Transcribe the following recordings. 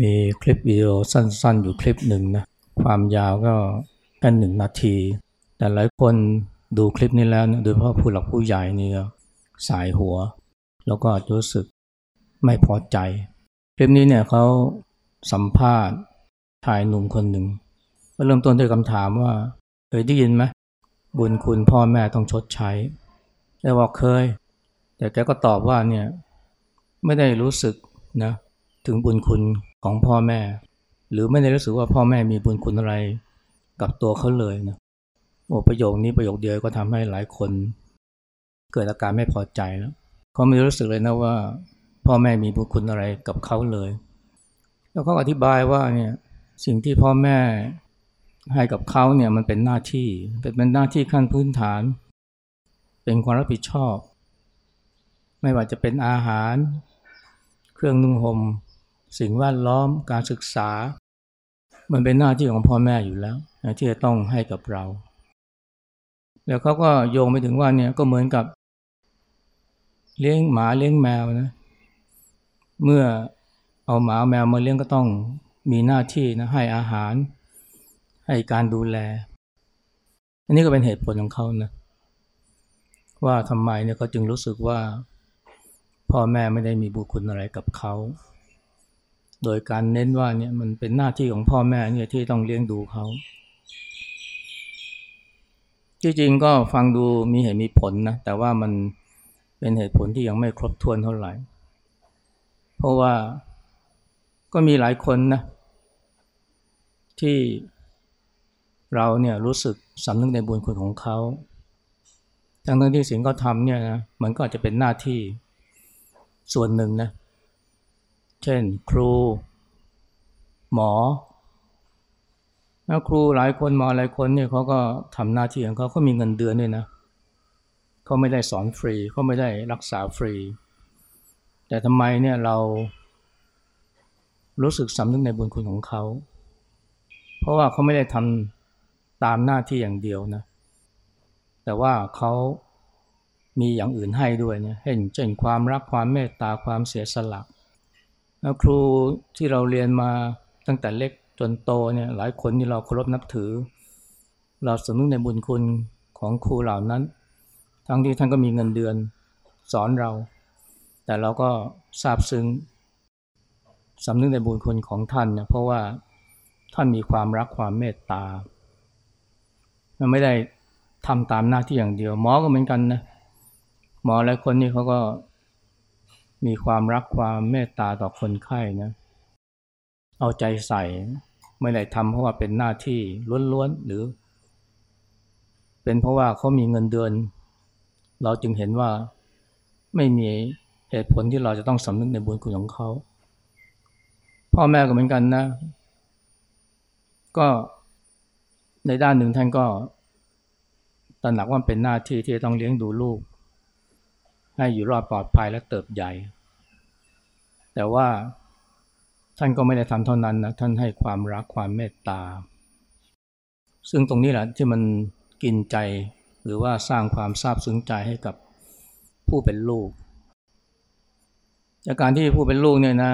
มีคลิปวิดีโอสั้นๆ อยู่คลิปหนึ่งนะ ความยาวก็แค่หนึ่งนาที แต่หลายคนดูคลิปนี้แล้วนะโดยเฉพาะผู้หลักผู้ใหญ่นี่สายหัว แล้วก็รู้สึกไม่พอใจ คลิปนี้เนี่ยเขาสัมภาษณ์ชายหนุ่มคนหนึ่งก็เริ่มต้นด้วยคำถามว่าเคยได้ยินไหมบุญคุณพ่อแม่ต้องชดใช้แต่บอกเคย แต่แกก็ตอบว่าเนี่ยไม่ได้รู้สึกนะถึงบุญคุณ ของพ่อแม่ หรือไม่ได้รู้สึกว่าพ่อแม่มีบุญคุณอะไรกับตัวเขาเลยนะโอ้ประโยคนี้ประโยคเดียวก็ทำให้หลายคน เกิดอาการไม่พอใจแล้วเขาไม่รู้สึกเลยนะว่า พ่อแม่มีบุญคุณอะไรกับเขาเลย แล้วเขาอธิบายว่าเนี่ยสิ่งที่พ่อแม่ให้กับเขาเนี่ยมันเป็นหน้าที่เป็นหน้าที่ขั้นพื้นฐาน เป็นความรับผิดชอบ ไม่ว่าจะเป็นอาหาร เครื่องนุ่งหม่ม สิ่งแวดล้อมการศึกษา มันเป็นหน้าที่ของพ่อแม่อยู่แล้วที่จะต้องให้กับเรา แล้วเขาก็โยงไปถึงว่าเนี่ยก็เหมือนกับ เลี้ยงหมาเลี้ยงแมวนะเมื่อเอาหมาแมวมาเลี้ยงก็ต้องมีหน้าที่นะให้อาหาร ให้การดูแล อันนี้ก็เป็นเหตุผลของเขานะว่าทำไมเนี่ยเขาจึงรู้สึกว่า พ่อแม่ไม่ได้มีบุญคุณอะไรกับเขา โดยการเน้นว่าเนี่ยมันเป็นหน้าที่ของพ่อแม่เนี่ยที่ต้องเลี้ยงดูเขาที่จริงก็ฟังดูมีเหตุมีผลนะแต่ว่ามันเป็นเหตุผลที่ยังไม่ครบถ้วนเท่าไหร่ เพราะว่าก็มีหลายคนนะที่เราเนี่ยรู้สึกสำนึกในบุญคุณของเขาทั้งทั้งที่สิ่งเขาทำเนี่ยนะมันก็อาจจะเป็นหน้าที่ส่วนหนึ่งนะ เช่นครู หมอแล้วครูหลายคนหมอหลายคนเนี่ยเขาก็ทำหน้าที่ของเขาเขามีเงินเดือนด้วยนะเขาไม่ได้สอนฟรีเขาไม่ได้รักษาฟรี แต่ทำไมเนี่ยเรารู้สึกสำนึกในบุญคุณของเขา เพราะว่าเขาไม่ได้ทำตามหน้าที่อย่างเดียวนะ แต่ว่าเขามีอย่างอื่นให้ด้วยเนี่ยเห็นเช่นความรักความเมตตาความเสียสละ ครูที่เราเรียนมาตั้งแต่เล็กจนโตเนี่ยหลายคนที่เราเคารพนับถือ เราสำนึกในบุญคุณของครูเหล่านั้น ทั้งที่ท่านก็มีเงินเดือนสอนเรา แต่เราก็ซาบซึ้งสำนึกในบุญคุณของท่านเนี่ยเพราะว่าท่านมีความรักความเมตตามันไม่ได้ทำตามหน้าที่อย่างเดียว หมอก็เหมือนกันนะหมอหลายคนนี่เขาก็ มีความรักความเมตตาต่อคนไข้นะ เอาใจใส่ไม่ได้ทำเพราะว่าเป็นหน้าที่ล้วนๆหรือ เป็นเพราะว่าเขามีเงินเดือน เราจึงเห็นว่าไม่มีเหตุผลที่เราจะต้องสำนึกในบุญคุณของเขา พ่อแม่ก็เหมือนกันนะ ก็ในด้านหนึ่งท่านก็ตระหนักว่าเป็นหน้าที่ที่จะต้องเลี้ยงดูลูก ให้อยู่รอดปลอดภัยและเติบใหญ่ แต่ว่าท่านก็ไม่ได้ทำเท่านั้นนะท่านให้ความรักความเมตตา ซึ่งตรงนี้แหละที่มันกินใจหรือว่าสร้างความซาบซึ้งใจให้กับผู้เป็นลูก จากการที่ผู้เป็นลูกเนี่ยนะ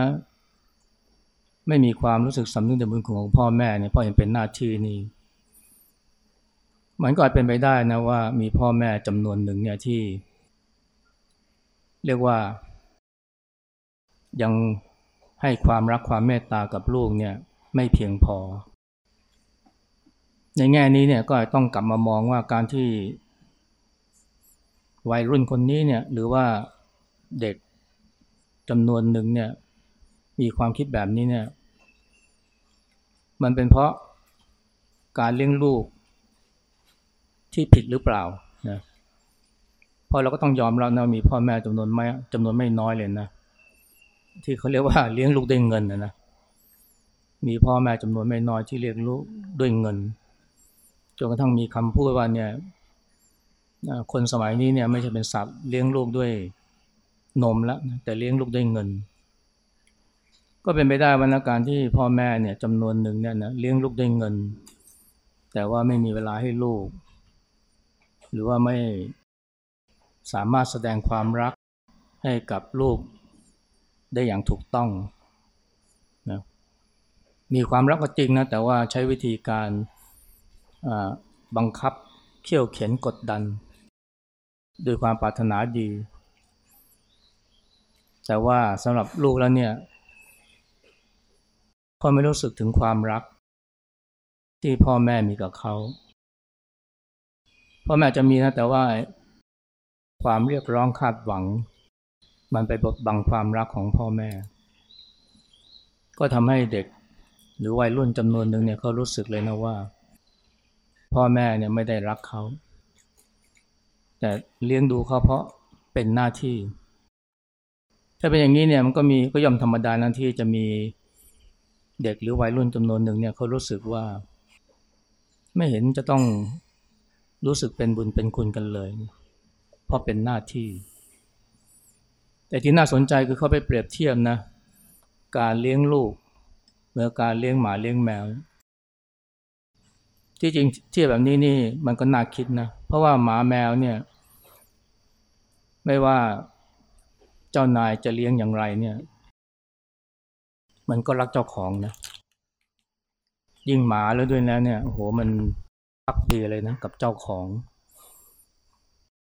ไม่มีความรู้สึกสำนึกในบุญคุณของพ่อแม่เนี่ยพ่อเห็นเป็นหน้าที่นี่มันก็อาจเป็นไปได้นะว่ามีพ่อแม่จำนวนหนึ่งเนี่ยที่ เรียกว่า ยังให้ความรักความเมตตากับลูกเนี่ยไม่เพียงพอ ในแง่นี้เนี่ยก็ต้องกลับมามองว่าการที่ วัยรุ่นคนนี้เนี่ยหรือว่าเด็กจำนวนหนึ่งเนี่ยมีความคิดแบบนี้เนี่ยมันเป็นเพราะการเลี้ยงลูกที่ผิดหรือเปล่า ราะเราก็ต้องยอมรับนะมีพ่อแม่จำนวนไม่จำนวนไม่น้อยเลยนะ ที่เขาเรียกว่าเลี้ยงลูกด้วยเงินนะนะมีพ่อแม่จำนวนไม่น้อยที่เลี้ยงลูกด้วยเงินจนกระทั่งมีคำพูดว่าเนี่ยคนสมัยนี้เนี่ยไม่ใช่เป็นสัตว์เลี้ยงลูกด้วยนมแล้วแต่เลี้ยงลูกด้วยเงิน ก็เป็นไปได้ว่านาการที่พ่อแม่เนี่ยจำนวนหนึ่งเนี่ยนะเลี้ยงลูกด้วยเงิน แต่ว่าไม่มีเวลาให้ลูก หรือว่าไม่ สามารถแสดงความรักให้กับลูกได้อย่างถูกต้องนะมีความรักก็จริงนะแต่ว่าใช้วิธีการบังคับเขี่ยวเข็นกดดันโดยความปรารถนาดี แต่ว่าสำหรับลูกแล้วเนี่ยเขาไม่รู้สึกถึงความรัก ที่พ่อแม่มีกับเขาพ่อแม่จะมีนะแต่ว่า ความเรียกร้องคาดหวัง มันไปบดบังความรักของพ่อแม่ ก็ทำให้เด็กหรือวัยรุ่นจำนวนหนึ่งเนี่ยเขารู้สึกเลยนะว่า พ่อแม่เนี่ยไม่ได้รักเขา แต่เลี้ยงดูเขาเพราะเป็นหน้าที่ ถ้าเป็นอย่างนี้เนี่ยมันก็มีก็ย่อมธรรมดาหน้าที่จะมีเด็กหรือวัยรุ่นจำนวนหนึ่งเนี่ยเขารู้สึกว่า ไม่เห็นจะต้องรู้สึกเป็นบุญเป็นคุณกันเลยเเพราะเป็นหน้าที่ แต่ที่น่าสนใจคือเขาไปเปรียบเทียบนะ การเลี้ยงลูกเมื่อการเลี้ยงหมาเลี้ยงแมว ที่จริงเทียบแบบนี้นี่มันก็น่าคิดนะ เพราะว่าหมาแมวเนี่ย ไม่ว่าเจ้านายจะเลี้ยงอย่างไรเนี่ย มันก็รักเจ้าของนะ ยิ่งหมาแล้วด้วยแล้วเนี่ยโอ้โหมันพักดีเลยนะ กับเจ้าของ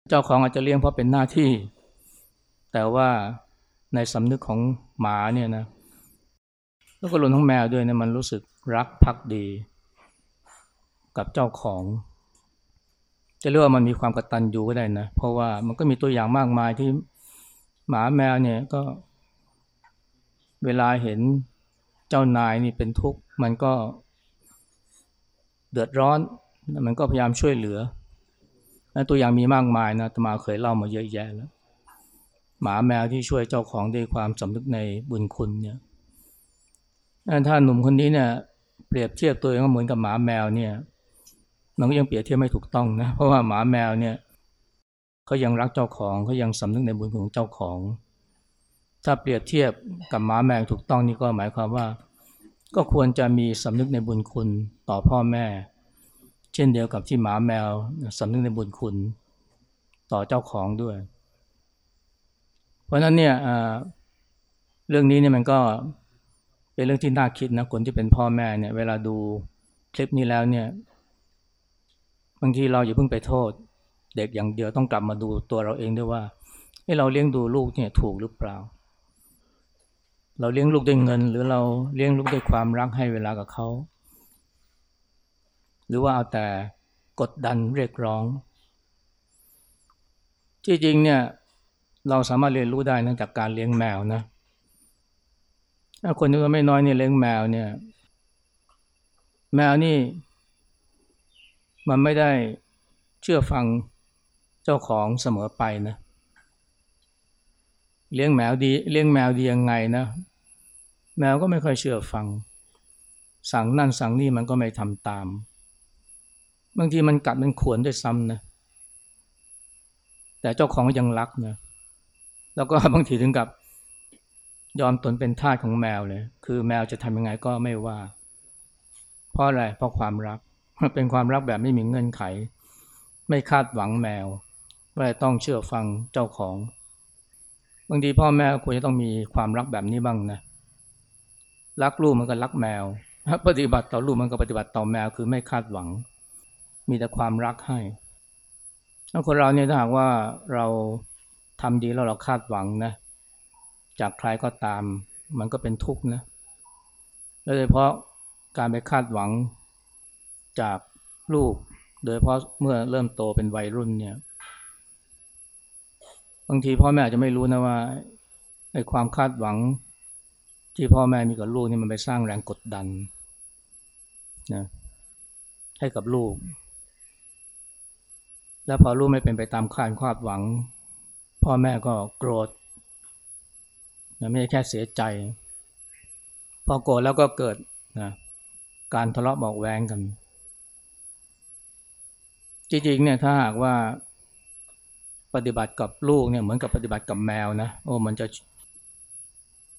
เจ้าของอาจจะเลี้ยงเพราะเป็นหน้าที่ แต่ว่าในสำนึกของหมาเนี่ยนะแล้วก็รวมทั้งแมวด้วยนะมันรู้สึกรักพักดี กับเจ้าของ จะเรียกว่ามันมีความกตัญญูก็ได้นะ เพราะว่ามันก็มีตัวอย่างมากมายที่หมาแมวเนี่ยก็ เวลาเห็นเจ้านายนี่เป็นทุกข์ มันก็เดือดร้อน มันก็พยายามช่วยเหลือ ตัวอย่างมีมากมายนะตมาเคยเล่ามาเยอะแยะแล้ว หมาแมวที่ช่วยเจ้าของด้วยความสำนึกในบุญคุณเนี่ยถ้าหนุ่มคนนี้เนี่ยเปรียบเทียบตัวเองเหมือนกับหมาแมวเนี่ยมันก็ยังเปรียบเทียบไม่ถูกต้องนะเพราะว่าหมาแมวเนี่ยเขายังรักเจ้าของเขายังสำนึกในบุญคุณของเจ้าของ ถ้าเปรียบเทียบกับหมาแมวถูกต้องนี่ก็หมายความว่า ก็ควรจะมีสำนึกในบุญคุณต่อพ่อแม่ ช่นเดียวกับที่หมาแมวสำนึกในบุญคุณต่อเจ้าของด้วย เพราะนั้นเนี่ยเรื่องนี้เนี่ยมันก็เป็นเรื่องที่น่าคิดนะคนที่เป็นพ่อแม่เนี่ย เวลาดูคลิปนี้แล้วเนี่ย บางทีเราอย่าเพิ่งไปโทษ เด็กอย่างเดียวต้องกลับมาดูตัวเราเองด้วยว่าให้เราเลี้ยงดูลูกเนี่ยถูกหรือเปล่า เราเลี้ยงลูกด้วยเงิน หรือเราเลี้ยงลูกด้วยความรักให้เวลากับเขา หรือว่าเอาแต่กดดันเรียกร้อง ที่จริงเนี่ยเราสามารถเรียนรู้ได้นะจากการเลี้ยงแมวนะถ้าคนที่ไม่น้อยเนี่ยเลี้ยงแมวเนี่ย แมวนี่ มันไม่ได้เชื่อฟังเจ้าของเสมอไปนะเลี้ยงแมวดีเลี้ยงแมวดียังไงนะ แมวก็ไม่ค่อยเชื่อฟัง สั่งนั่นสั่งนี่มันก็ไม่ทำตาม บางทีมันกัดมันขวนด้วยซ้ำนะ แต่เจ้าของยังรักนะ แล้วก็บางทีถึงกับยอมตนเป็นทาสของแมวเลย คือแมวจะทำยังไงก็ไม่ว่า เพราะอะไร เพราะความรัก เป็นความรักแบบไม่มีเงื่อนไข ไม่คาดหวังแมว ว่าต้องเชื่อฟังเจ้าของ บางทีพ่อแม่ควรจะต้องมีความรักแบบนี้บ้างนะ รักลูกมันก็รักแมว ปฏิบัติต่อลูกมันก็ปฏิบัติต่อแมว คือไม่คาดหวัง มีแต่ความรักให้ถ้าคนเราเนี่ยถ้าหากว่าเราทำดีแล้วเราคาดหวังนะ จากใครก็ตาม มันก็เป็นทุกข์นะโดยเฉพาะการไปคาดหวังจากลูก โดยเฉพาะเมื่อเริ่มโตเป็นวัยรุ่นเนี่ย บางทีพ่อแม่อาจจะไม่รู้นะว่าไอ้ความคาดหวังที่พ่อแม่มีกับลูกนี่มันไปสร้างแรงกดดันนะให้กับลูก แล้วพอลูกไม่เป็นไปตามคาดคาดหวัง พ่อแม่ก็โกรธไม่ใช่แค่เสียใจ พอโกรธแล้วก็เกิดนะการทะเลาะบอกแวงกัน จริงๆเนี่ยถ้าหากว่าปฏิบัติกับลูกเนี่ยเหมือนกับปฏิบัติกับแมวนะโอ้มันจะ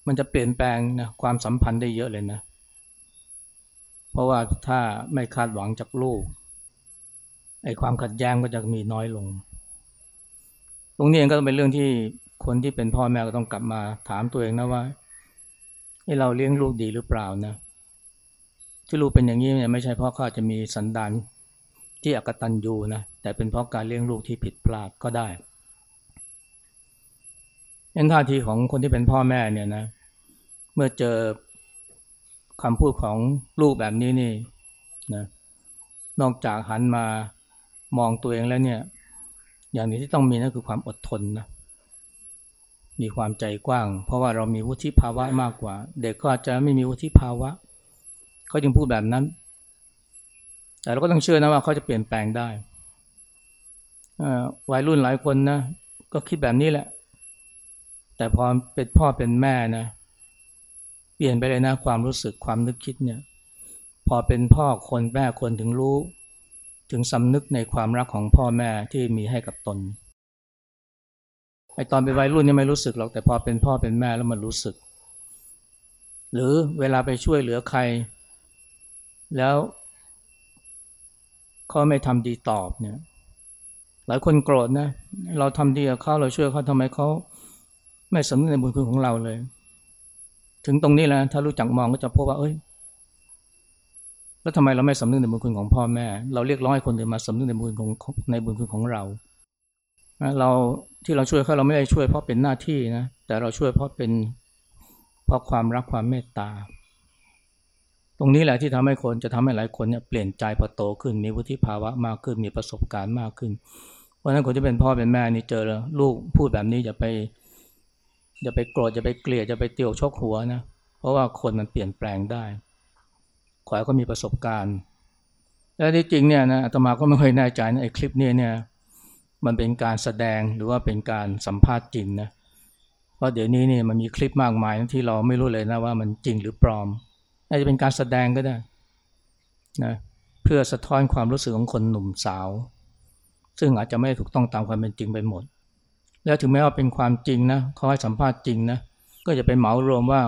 มันจะเปลี่ยนแปลงนะความสัมพันธ์ได้เยอะเลยนะ เพราะว่าถ้าไม่คาดหวังจากลูก ไอ้ความขัดแย้งก็จะมีน้อยลง ตรงนี้เองก็เป็นเรื่องที่คนที่เป็นพ่อแม่ก็ต้องกลับมาถามตัวเองนะว่าให้เราเลี้ยงลูกดีหรือเปล่านะ ที่ลูกเป็นอย่างนี้เนี่ยไม่ใช่เพราะเขาจะมีสันดานที่อกตันยูนะ แต่เป็นเพราะการเลี้ยงลูกที่ผิดพลาดก็ได้ยันท่าทีของคนที่เป็นพ่อแม่เนี่ยนะ เมื่อเจอคำพูดของลูกแบบนี้นี่นะ นอกจากหันมา มองตัวเองแล้วเนี่ย อย่างนี้ที่ต้องมีนั่นคือความอดทนนะมีความใจกว้าง เพราะว่าเรามีวุฒิภาวะมากกว่า เด็กก็อาจจะไม่มีวุฒิภาวะเขาจึงพูดแบบนั้น แต่เราก็ต้องเชื่อนะว่าเขาจะเปลี่ยนแปลงได้วัยรุ่นหลายคนนะก็คิดแบบนี้แหละ แต่พอเป็นพ่อเป็นแม่นะ เปลี่ยนไปเลยนะความรู้สึกความนึกคิดเนี่ย พอเป็นพ่อคนแม่คนถึงรู้ ถึงสำนึกในความรักของพ่อแม่ที่มีให้กับตนไอตอนเป็นวัยรุ่นนี่ไม่รู้สึกหรอกแต่พอเป็นพ่อเป็นแม่แล้วมันรู้สึก หรือเวลาไปช่วยเหลือใคร แล้วเขาไม่ทำดีตอบเนี่ยหลายคนโกรธนะ เราทำดีกับเขาเราช่วยเขาทำไมเขาไม่สำนึกในบุญคุณของเราเลย ถึงตรงนี้แล้วถ้ารู้จักมองก็จะพบว่าเอ้ย แล้วทำไมเราไม่สำนึกในบุญคุณของพ่อแม่ เราเรียกร้องให้คนอื่นมาสำนึกในบุญของในบุญคุณของเรา เราที่เราช่วยเขาเราไม่ได้ช่วยเพราะเป็นหน้าที่นะ แต่เราช่วยเพราะเป็นเพราะความรักความเมตตา ตรงนี้แหละที่ทำให้คนจะทำให้หลายคนเนี่ยเปลี่ยนใจพอโตขึ้น มีวุฒิภาวะมากขึ้น มีประสบการณ์มากขึ้น เพราะฉะนั้นคนที่เป็นพ่อเป็นแม่นี่เจอแล้วลูกพูดแบบนี้อย่าไปอย่าไปโกรธอย่าไปเกลียดอย่าไปเตียวชกหัวนะ เพราะว่าคนมันเปลี่ยนแปลงได้ ขอให้เขามีประสบการณ์ และที่จริงเนี่ยนะอาตมาก็ไม่เคยแน่ใจนะไอ้คลิปนี้เนี่ยมันเป็นการแสดงหรือว่าเป็นการสัมภาษณ์จริงนะเพราะเดี๋ยวนี้เนี่ยมันมีคลิปมากมายที่เราไม่รู้เลยนะว่ามันจริงหรือปลอมอาจจะเป็นการแสดงก็ได้นะเพื่อสะท้อนความรู้สึกของคนหนุ่มสาว ซึ่งอาจจะไม่ถูกต้องตามความเป็นจริงไปหมด แล้วถึงแม้ว่าเป็นความจริงนะเขาให้สัมภาษณ์จริงนะก็จะไปเหมารวมว่า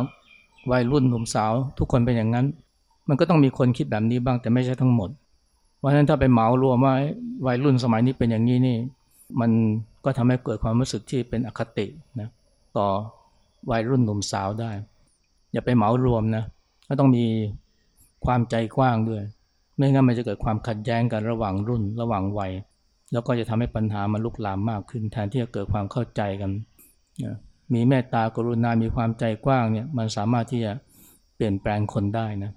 วัยรุ่นหนุ่มสาว ทุกคนเป็นอย่างนั้น มันก็ต้องมีคนคิดแบบนี้บ้างแต่ไม่ใช่ทั้งหมด เพราะฉะนั้นถ้าไปเหมารวมว่าวัยรุ่นสมัยนี้เป็นอย่างนี้นี่ มันก็ทำให้เกิดความรู้สึกที่เป็นอคตินะต่อวัยรุ่นหนุ่มสาวได้ อย่าไปเหมารวมนะก็ต้องมีความใจกว้างด้วย ไม่งั้นมันจะเกิดความขัดแย้งกันระหว่างรุ่นระหว่างวัย แล้วก็จะทำให้ปัญหามันลุกลามมากขึ้น แทนที่จะเกิดความเข้าใจกันนะมีเมตตากรุณา มีความใจกว้างเนี่ย มันสามารถที่จะเปลี่ยนแปลงคนได้นะ